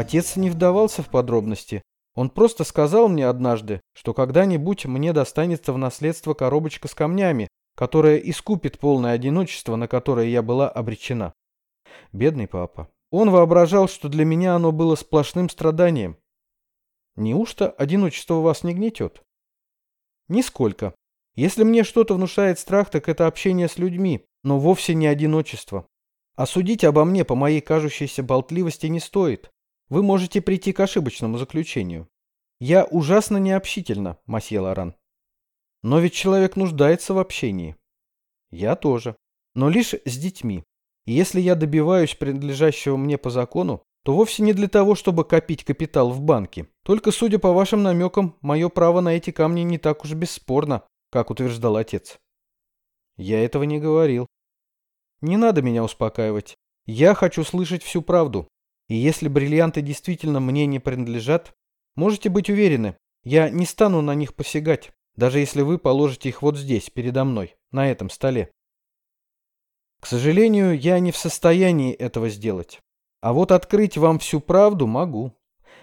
Отец не вдавался в подробности. Он просто сказал мне однажды, что когда-нибудь мне достанется в наследство коробочка с камнями, которая искупит полное одиночество, на которое я была обречена. Бедный папа. Он воображал, что для меня оно было сплошным страданием. Неужто одиночество вас не гнетет? Нисколько. Если мне что-то внушает страх, так это общение с людьми, но вовсе не одиночество. Осудить обо мне по моей кажущейся болтливости не стоит. Вы можете прийти к ошибочному заключению. Я ужасно необщительна, масье Лоран. Но ведь человек нуждается в общении. Я тоже. Но лишь с детьми. И если я добиваюсь принадлежащего мне по закону, то вовсе не для того, чтобы копить капитал в банке. Только, судя по вашим намекам, мое право на эти камни не так уж бесспорно, как утверждал отец. Я этого не говорил. Не надо меня успокаивать. Я хочу слышать всю правду. И если бриллианты действительно мне не принадлежат, можете быть уверены, я не стану на них посягать, даже если вы положите их вот здесь, передо мной, на этом столе. К сожалению, я не в состоянии этого сделать. А вот открыть вам всю правду могу.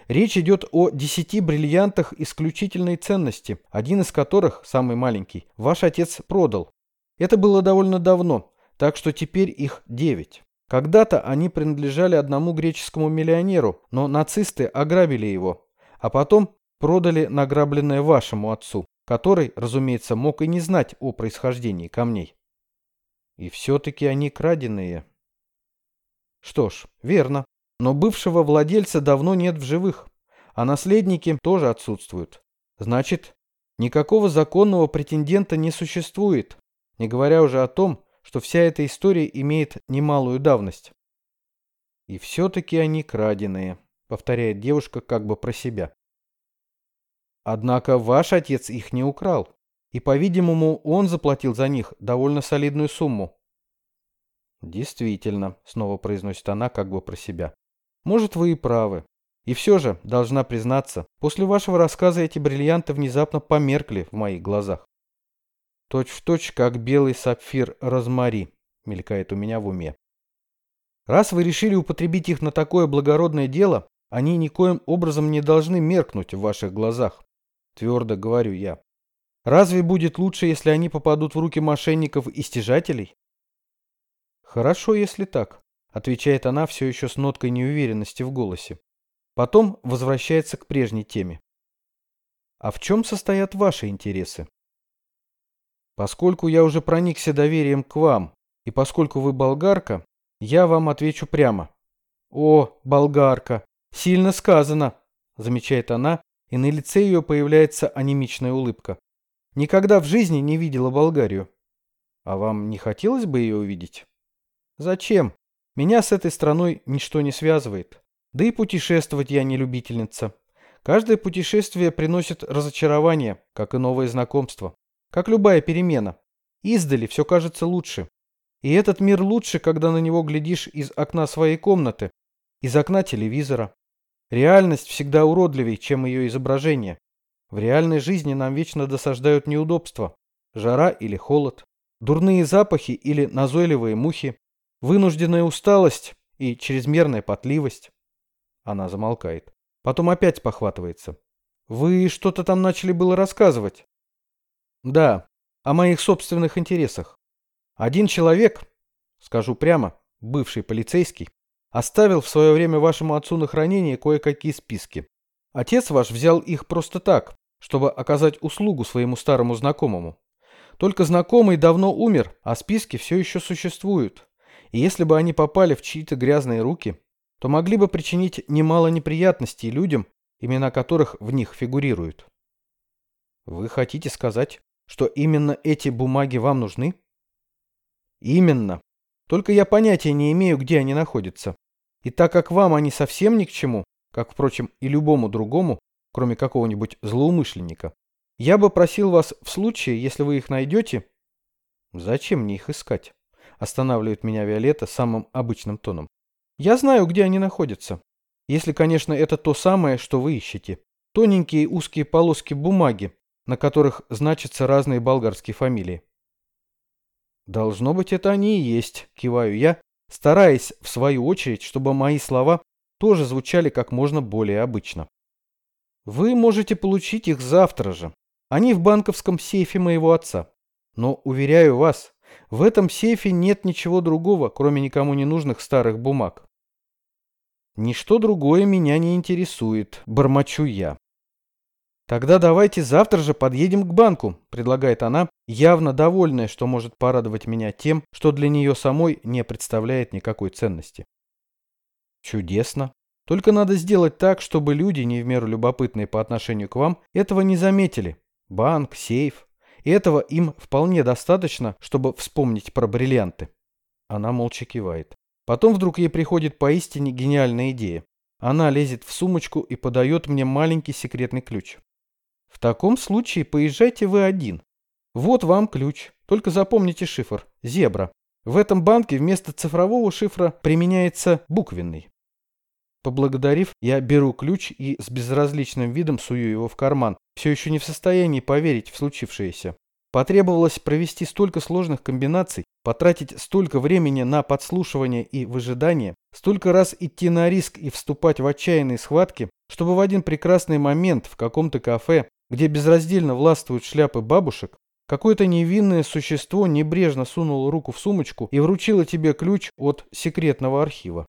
Речь идет о десяти бриллиантах исключительной ценности, один из которых, самый маленький, ваш отец продал. Это было довольно давно, так что теперь их девять. Когда-то они принадлежали одному греческому миллионеру, но нацисты ограбили его, а потом продали награбленное вашему отцу, который, разумеется, мог и не знать о происхождении камней. И все-таки они краденые. Что ж, верно, но бывшего владельца давно нет в живых, а наследники тоже отсутствуют. Значит, никакого законного претендента не существует, не говоря уже о том, что вся эта история имеет немалую давность. И все-таки они краденые, повторяет девушка как бы про себя. Однако ваш отец их не украл, и, по-видимому, он заплатил за них довольно солидную сумму. Действительно, снова произносит она как бы про себя. Может, вы и правы. И все же, должна признаться, после вашего рассказа эти бриллианты внезапно померкли в моих глазах. Точь в точь, как белый сапфир розмари, мелькает у меня в уме. Раз вы решили употребить их на такое благородное дело, они никоим образом не должны меркнуть в ваших глазах, твердо говорю я. Разве будет лучше, если они попадут в руки мошенников и стяжателей? Хорошо, если так, отвечает она все еще с ноткой неуверенности в голосе. Потом возвращается к прежней теме. А в чем состоят ваши интересы? Поскольку я уже проникся доверием к вам, и поскольку вы болгарка, я вам отвечу прямо. О, болгарка, сильно сказано, замечает она, и на лице ее появляется анемичная улыбка. Никогда в жизни не видела Болгарию. А вам не хотелось бы ее увидеть? Зачем? Меня с этой страной ничто не связывает. Да и путешествовать я не любительница. Каждое путешествие приносит разочарование, как и новое знакомство. Как любая перемена. Издали все кажется лучше. И этот мир лучше, когда на него глядишь из окна своей комнаты, из окна телевизора. Реальность всегда уродливее, чем ее изображение. В реальной жизни нам вечно досаждают неудобства. Жара или холод, дурные запахи или назойливые мухи, вынужденная усталость и чрезмерная потливость. Она замолкает. Потом опять похватывается. Вы что-то там начали было рассказывать. Да, о моих собственных интересах. Один человек, скажу прямо, бывший полицейский, оставил в свое время вашему отцу на хранение кое-какие списки. Отец ваш взял их просто так, чтобы оказать услугу своему старому знакомому. Только знакомый давно умер, а списки все еще существуют. И если бы они попали в чьи-то грязные руки, то могли бы причинить немало неприятностей людям, имена которых в них фигурируют. Вы хотите сказать, что именно эти бумаги вам нужны? Именно. Только я понятия не имею, где они находятся. И так как вам они совсем ни к чему, как, впрочем, и любому другому, кроме какого-нибудь злоумышленника, Я бы просил вас в случае, если вы их найдете... Зачем мне их искать? Останавливает меня Виолетта самым обычным тоном. Я знаю, где они находятся. Если, конечно, это то самое, что вы ищете. Тоненькие узкие полоски бумаги, на которых значатся разные болгарские фамилии. Должно быть, это они и есть, киваю я, стараясь, в свою очередь, чтобы мои слова тоже звучали как можно более обычно. Вы можете получить их завтра же. Они в банковском сейфе моего отца. Но, уверяю вас, в этом сейфе нет ничего другого, кроме никому не нужных старых бумаг. Ничто другое меня не интересует, бормочу я. Тогда давайте завтра же подъедем к банку, предлагает она, явно довольная, что может порадовать меня тем, что для нее самой не представляет никакой ценности. Чудесно. Только надо сделать так, чтобы люди, не в меру любопытные по отношению к вам, этого не заметили. Банк, сейф. И этого им вполне достаточно, чтобы вспомнить про бриллианты. Она молча кивает. Потом вдруг ей приходит поистине гениальная идея. Она лезет в сумочку и подает мне маленький секретный ключ. В таком случае поезжайте вы один. Вот вам ключ. Только запомните шифр. Зебра. В этом банке вместо цифрового шифра применяется буквенный. Поблагодарив, я беру ключ и с безразличным видом сую его в карман, все еще не в состоянии поверить в случившееся. Потребовалось провести столько сложных комбинаций, потратить столько времени на подслушивание и выжидание, столько раз идти на риск и вступать в отчаянные схватки, чтобы в один прекрасный момент в каком-то кафе где безраздельно властвуют шляпы бабушек, какое-то невинное существо небрежно сунуло руку в сумочку и вручило тебе ключ от секретного архива.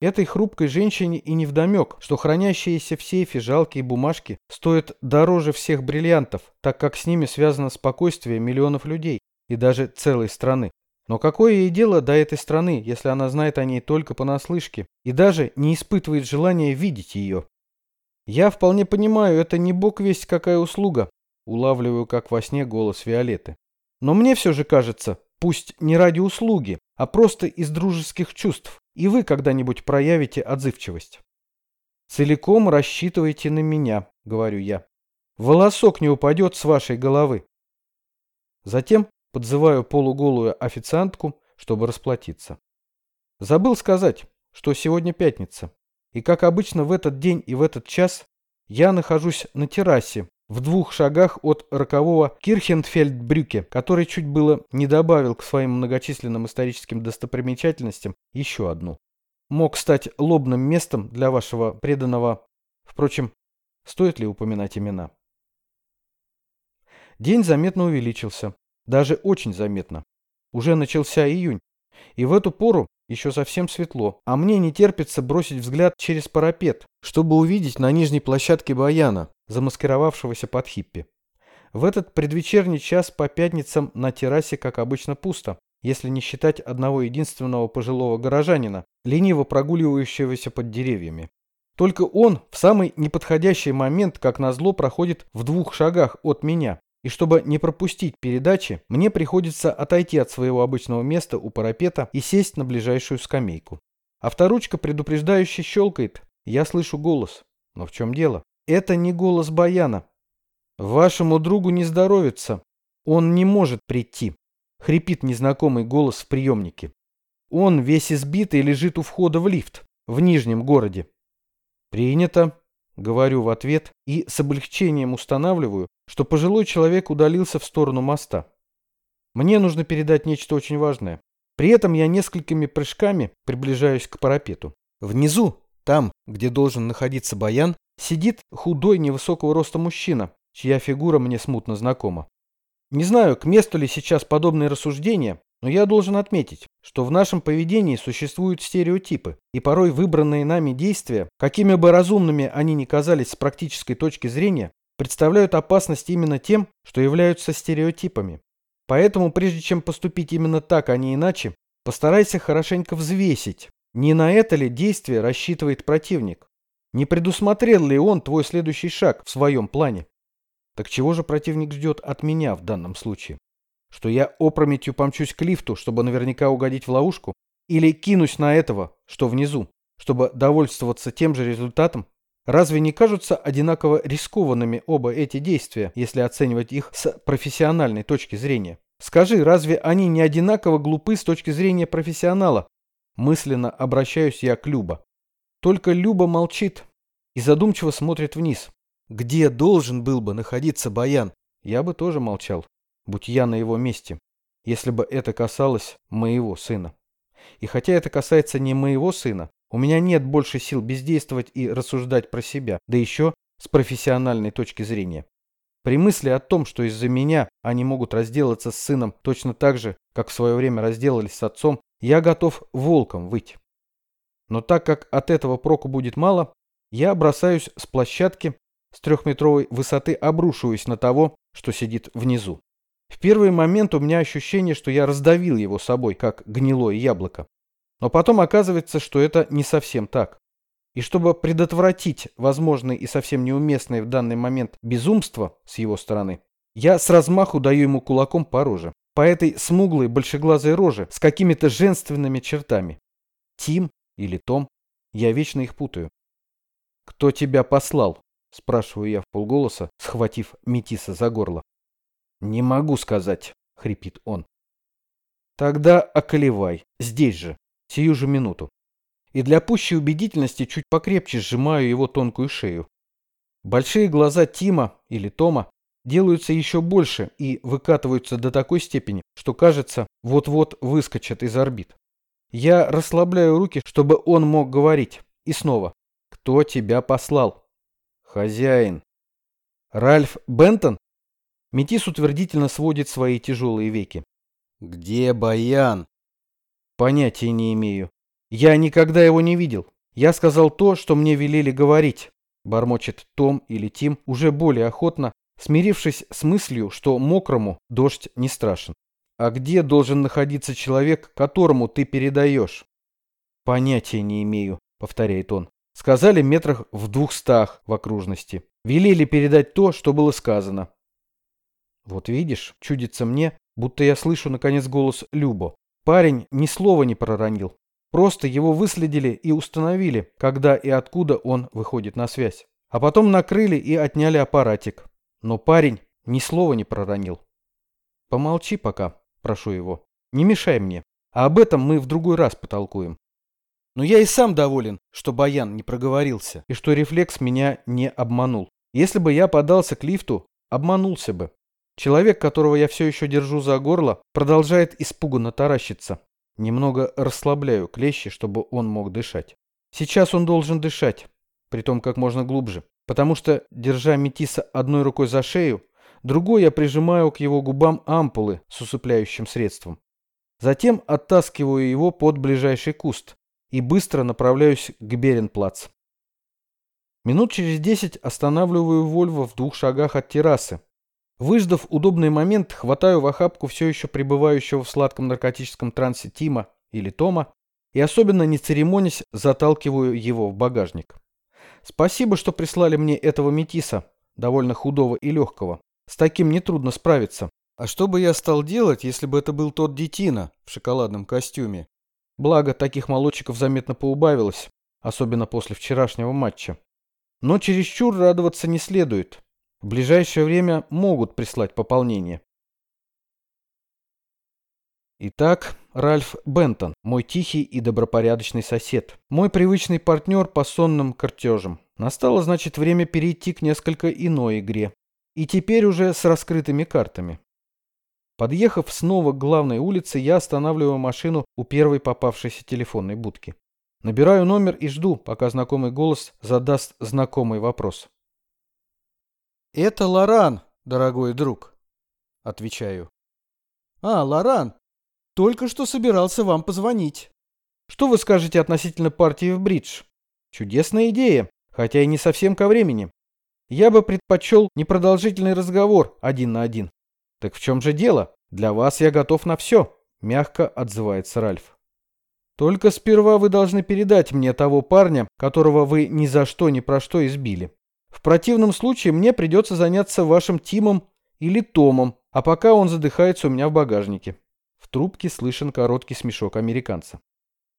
Этой хрупкой женщине и невдомек, что хранящиеся в сейфе жалкие бумажки стоят дороже всех бриллиантов, так как с ними связано спокойствие миллионов людей и даже целой страны. Но какое ей дело до этой страны, если она знает о ней только понаслышке и даже не испытывает желания видеть ее? Я вполне понимаю, это не бог весть какая услуга. Улавливаю, как во сне, голос Виолетты. Но мне все же кажется, пусть не ради услуги, а просто из дружеских чувств, и вы когда-нибудь проявите отзывчивость. Целиком рассчитывайте на меня, говорю я. Волосок не упадет с вашей головы. Затем подзываю полуголую официантку, чтобы расплатиться. Забыл сказать, что сегодня пятница. И как обычно в этот день и в этот час я нахожусь на террасе, в двух шагах от рокового Кирхенфельдбрюке, который чуть было не добавил к своим многочисленным историческим достопримечательностям еще одну. Мог стать лобным местом для вашего преданного... Впрочем, стоит ли упоминать имена? День заметно увеличился. Даже очень заметно. Уже начался июнь. И в эту пору еще совсем светло, а мне не терпится бросить взгляд через парапет, чтобы увидеть на нижней площадке баяна, замаскировавшегося под хиппи. В этот предвечерний час по пятницам на террасе, как обычно, пусто, если не считать одного единственного пожилого горожанина, лениво прогуливающегося под деревьями. Только он в самый неподходящий момент, как назло, проходит в двух шагах от меня, и чтобы не пропустить передачи, мне приходится отойти от своего обычного места у парапета и сесть на ближайшую скамейку. Авторучка предупреждающе щелкает. Я слышу голос. Но в чем дело? Это не голос Баяна. Вашему другу не здоровится. Он не может прийти. Хрипит незнакомый голос в приемнике. Он весь избитый лежит у входа в лифт в Нижнем городе. Принято. Говорю в ответ и с облегчением устанавливаю, что пожилой человек удалился в сторону моста. Мне нужно передать нечто очень важное. При этом я несколькими прыжками приближаюсь к парапету. Внизу, там, где должен находиться баян, сидит худой невысокого роста мужчина, чья фигура мне смутно знакома. Не знаю, к месту ли сейчас подобные рассуждения, но я должен отметить, что в нашем поведении существуют стереотипы, и порой выбранные нами действия, какими бы разумными они ни казались с практической точки зрения, представляют опасность именно тем, что являются стереотипами. Поэтому, прежде чем поступить именно так, а не иначе, постарайся хорошенько взвесить, не на это ли действие рассчитывает противник. Не предусмотрел ли он твой следующий шаг в своем плане? Так чего же противник ждет от меня в данном случае? Что я опрометью помчусь к лифту, чтобы наверняка угодить в ловушку? Или кинусь на этого, что внизу, чтобы довольствоваться тем же результатом? Разве не кажутся одинаково рискованными оба эти действия, если оценивать их с профессиональной точки зрения? Скажи, разве они не одинаково глупы с точки зрения профессионала? Мысленно обращаюсь я к Люба. Только Люба молчит и задумчиво смотрит вниз. Где должен был бы находиться Баян? Я бы тоже молчал, будь я на его месте, если бы это касалось моего сына. И хотя это касается не моего сына, у меня нет больше сил бездействовать и рассуждать про себя, да еще с профессиональной точки зрения. При мысли о том, что из-за меня они могут разделаться с сыном точно так же, как в свое время разделались с отцом, я готов волком выть. Но так как от этого проку будет мало, я бросаюсь с площадки, с трехметровой высоты обрушиваюсь на того, что сидит внизу. В первый момент у меня ощущение, что я раздавил его собой, как гнилое яблоко. Но потом оказывается, что это не совсем так. И чтобы предотвратить возможное и совсем неуместное в данный момент безумство с его стороны, я с размаху даю ему кулаком по роже. По этой смуглой большеглазой роже с какими-то женственными чертами. Тим или Том, я вечно их путаю. «Кто тебя послал?» – спрашиваю я в полголоса, схватив Метиса за горло. «Не могу сказать», – хрипит он. «Тогда околевай, здесь же, сию же минуту. И для пущей убедительности чуть покрепче сжимаю его тонкую шею. Большие глаза Тима или Тома делаются еще больше и выкатываются до такой степени, что кажется, вот-вот выскочат из орбит. Я расслабляю руки, чтобы он мог говорить. И снова. Кто тебя послал? Хозяин. Ральф Бентон? Метис утвердительно сводит свои тяжелые веки. Где Баян? Понятия не имею. Я никогда его не видел. Я сказал то, что мне велели говорить. Бормочет Том или Тим уже более охотно, смирившись с мыслью, что мокрому дождь не страшен. А где должен находиться человек, которому ты передаешь? Понятия не имею, повторяет он. Сказали метрах в двухстах в окружности. Велели передать то, что было сказано. Вот видишь, чудится мне, будто я слышу наконец голос Любо. Парень ни слова не проронил. Просто его выследили и установили, когда и откуда он выходит на связь. А потом накрыли и отняли аппаратик. Но парень ни слова не проронил. Помолчи пока, прошу его. Не мешай мне. А об этом мы в другой раз потолкуем. Но я и сам доволен, что Баян не проговорился, и что рефлекс меня не обманул. Если бы я подался к лифту, обманулся бы. Человек, которого я все еще держу за горло, продолжает испуганно таращиться. Немного расслабляю клещи, чтобы он мог дышать. Сейчас он должен дышать, притом как можно глубже, потому что, держа Метиса одной рукой за шею, другой я прижимаю к его губам ампулы с усыпляющим средством. Затем оттаскиваю его под ближайший куст и быстро направляюсь к Беренплац. Минут через десять останавливаю Вольво в двух шагах от террасы, Выждав удобный момент, хватаю в охапку все еще пребывающего в сладком наркотическом трансе Тима или Тома и особенно не церемонясь заталкиваю его в багажник. Спасибо, что прислали мне этого метиса, довольно худого и легкого. С таким нетрудно справиться. А что бы я стал делать, если бы это был тот детина в шоколадном костюме? Благо, таких молодчиков заметно поубавилось, особенно после вчерашнего матча. Но чересчур радоваться не следует. В ближайшее время могут прислать пополнение. Итак, Ральф Бентон, мой тихий и добропорядочный сосед, мой привычный партнер по сонным картежам. Настало, значит, время перейти к несколько иной игре. И теперь уже с раскрытыми картами. Подъехав снова к главной улице, я останавливаю машину у первой попавшейся телефонной будки. Набираю номер и жду, пока знакомый голос задаст знакомый вопрос. «Это Лоран, дорогой друг», — отвечаю. «А, Лоран, только что собирался вам позвонить. Что вы скажете относительно партии в бридж? Чудесная идея, хотя и не совсем ко времени. Я бы предпочел непродолжительный разговор один на один. Так в чем же дело? Для вас я готов на все, мягко отзывается Ральф. Только сперва вы должны передать мне того парня, которого вы ни за что ни про что избили. В противном случае мне придется заняться вашим Тимом или Томом, а пока он задыхается у меня в багажнике. В трубке слышен короткий смешок американца.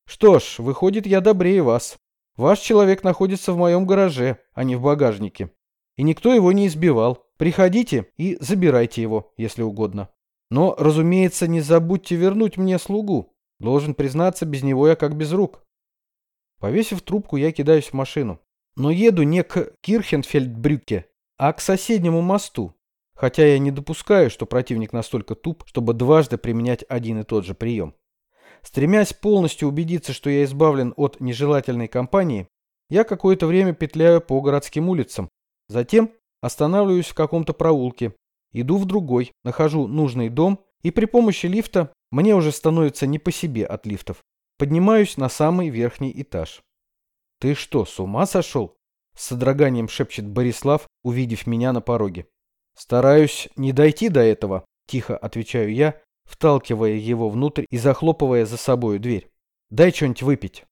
Что ж, выходит, я добрее вас. Ваш человек находится в моем гараже, а не в багажнике. И никто его не избивал. Приходите и забирайте его, если угодно. Но, разумеется, не забудьте вернуть мне слугу. Должен признаться, без него я как без рук. Повесив трубку, я кидаюсь в машину. Но еду не к Кирхенфельдбрюке, а к соседнему мосту. Хотя я не допускаю, что противник настолько туп, чтобы дважды применять один и тот же прием. Стремясь полностью убедиться, что я избавлен от нежелательной компании, я какое-то время петляю по городским улицам. Затем останавливаюсь в каком-то проулке, иду в другой, нахожу нужный дом и при помощи лифта, мне уже становится не по себе от лифтов, поднимаюсь на самый верхний этаж. «Ты что, с ума сошел?» С содроганием шепчет Борислав, увидев меня на пороге. «Стараюсь не дойти до этого», – тихо отвечаю я, вталкивая его внутрь и захлопывая за собою дверь. «Дай что-нибудь выпить».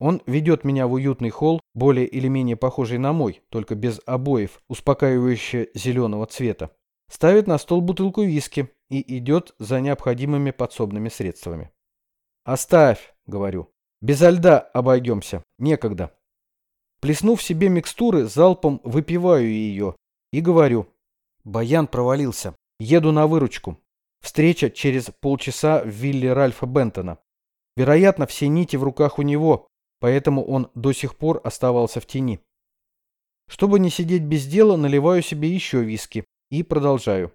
Он ведет меня в уютный холл, более или менее похожий на мой, только без обоев, успокаивающе зеленого цвета. Ставит на стол бутылку виски и идет за необходимыми подсобными средствами. «Оставь», — говорю. «Безо льда обойдемся. Некогда». Плеснув себе микстуры, залпом выпиваю ее и говорю. Баян провалился. Еду на выручку. Встреча через полчаса в вилле Ральфа Бентона. Вероятно, все нити в руках у него, поэтому он до сих пор оставался в тени. Чтобы не сидеть без дела, наливаю себе еще виски и продолжаю.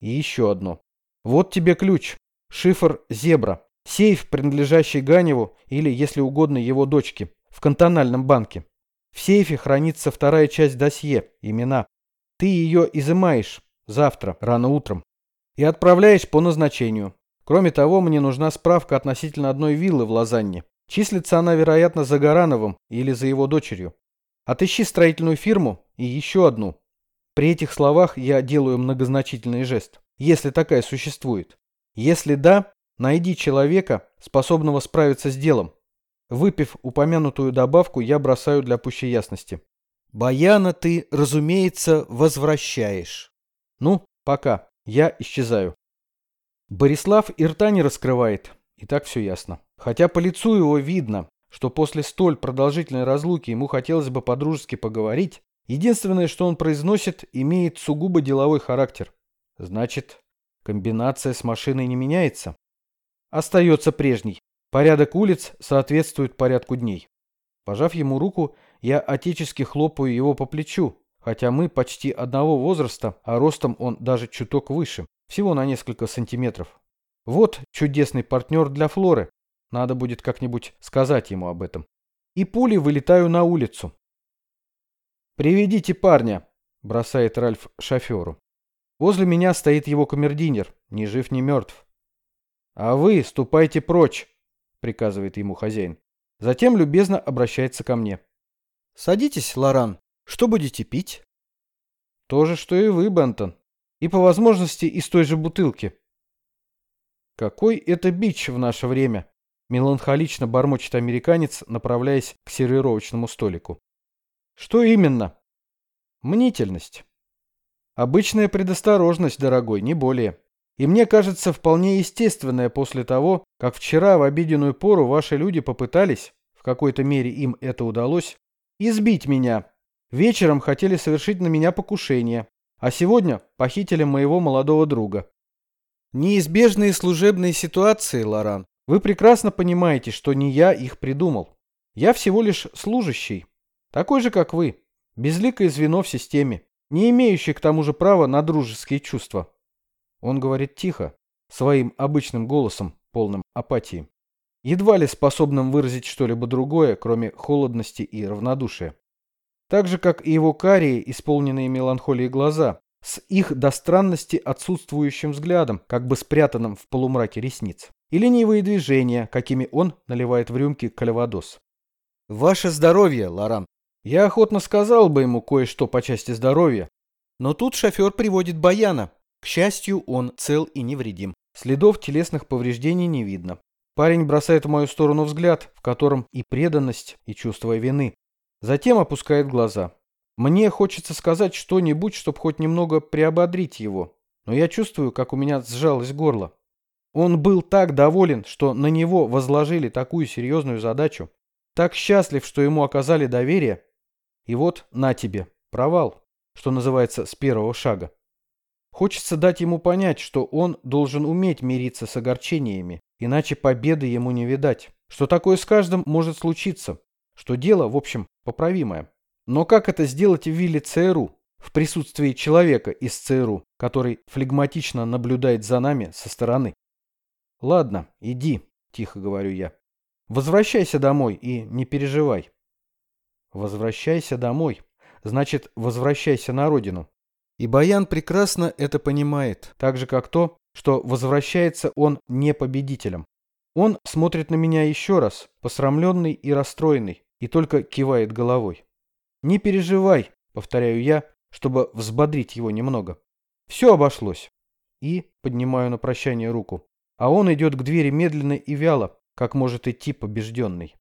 И еще одно. Вот тебе ключ. Шифр «Зебра». Сейф, принадлежащий Ганеву или, если угодно, его дочке, в кантональном банке. В сейфе хранится вторая часть досье, имена. Ты ее изымаешь завтра, рано утром и отправляюсь по назначению. Кроме того, мне нужна справка относительно одной виллы в Лозанне. Числится она, вероятно, за Гарановым или за его дочерью. Отыщи строительную фирму и еще одну. При этих словах я делаю многозначительный жест. Если такая существует. Если да, найди человека, способного справиться с делом. Выпив упомянутую добавку, я бросаю для пущей ясности. Баяна ты, разумеется, возвращаешь. Ну, пока. Я исчезаю. Борислав и рта не раскрывает. И так все ясно. Хотя по лицу его видно, что после столь продолжительной разлуки ему хотелось бы по-дружески поговорить, единственное, что он произносит, имеет сугубо деловой характер. Значит, комбинация с машиной не меняется. Остается прежний. Порядок улиц соответствует порядку дней. Пожав ему руку, я отечески хлопаю его по плечу, хотя мы почти одного возраста, а ростом он даже чуток выше, всего на несколько сантиметров. Вот чудесный партнер для Флоры. Надо будет как-нибудь сказать ему об этом. И пулей вылетаю на улицу. «Приведите парня», – бросает Ральф шоферу. Возле меня стоит его камердинер, ни жив, ни мертв. «А вы ступайте прочь», – приказывает ему хозяин. Затем любезно обращается ко мне. «Садитесь, Лоран, что будете пить? То же, что и вы, Бентон. И по возможности из той же бутылки. Какой это бич в наше время? Меланхолично бормочет американец, направляясь к сервировочному столику. Что именно? Мнительность. Обычная предосторожность, дорогой, не более. И мне кажется вполне естественное после того, как вчера в обеденную пору ваши люди попытались, в какой-то мере им это удалось, избить меня, Вечером хотели совершить на меня покушение, а сегодня похитили моего молодого друга. Неизбежные служебные ситуации, Лоран. Вы прекрасно понимаете, что не я их придумал. Я всего лишь служащий, такой же, как вы, безликое звено в системе, не имеющий к тому же права на дружеские чувства. Он говорит тихо, своим обычным голосом, полным апатии, едва ли способным выразить что-либо другое, кроме холодности и равнодушия так же, как и его карие, исполненные меланхолии глаза, с их до странности отсутствующим взглядом, как бы спрятанным в полумраке ресниц, и ленивые движения, какими он наливает в рюмки кальвадос. «Ваше здоровье, Лоран!» Я охотно сказал бы ему кое-что по части здоровья, но тут шофер приводит Баяна. К счастью, он цел и невредим. Следов телесных повреждений не видно. Парень бросает в мою сторону взгляд, в котором и преданность, и чувство вины. Затем опускает глаза. Мне хочется сказать что-нибудь, чтобы хоть немного приободрить его, но я чувствую, как у меня сжалось горло. Он был так доволен, что на него возложили такую серьезную задачу. Так счастлив, что ему оказали доверие. И вот на тебе, провал, что называется, с первого шага. Хочется дать ему понять, что он должен уметь мириться с огорчениями, иначе победы ему не видать. Что такое с каждым может случиться, что дело, в общем, поправимое. Но как это сделать в вилле ЦРУ, в присутствии человека из ЦРУ, который флегматично наблюдает за нами со стороны? Ладно, иди, тихо говорю я. Возвращайся домой и не переживай. Возвращайся домой. Значит, возвращайся на родину. И Баян прекрасно это понимает, так же как то, что возвращается он не победителем. Он смотрит на меня еще раз, посрамленный и расстроенный, и только кивает головой. «Не переживай», — повторяю я, чтобы взбодрить его немного. «Все обошлось». И поднимаю на прощание руку. А он идет к двери медленно и вяло, как может идти побежденный.